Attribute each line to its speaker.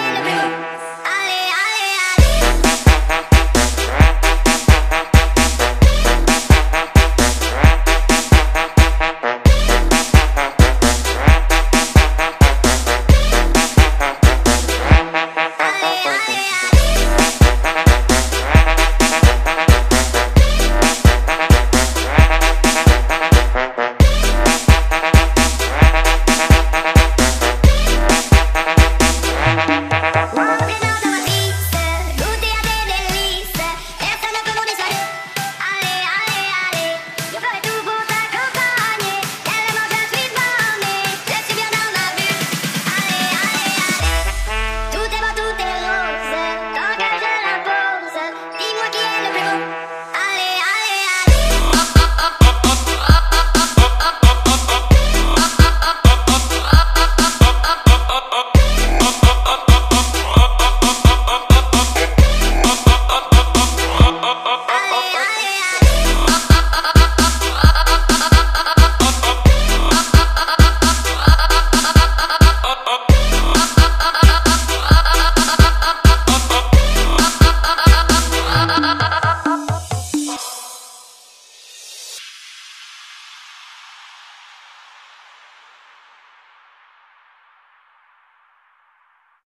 Speaker 1: to me.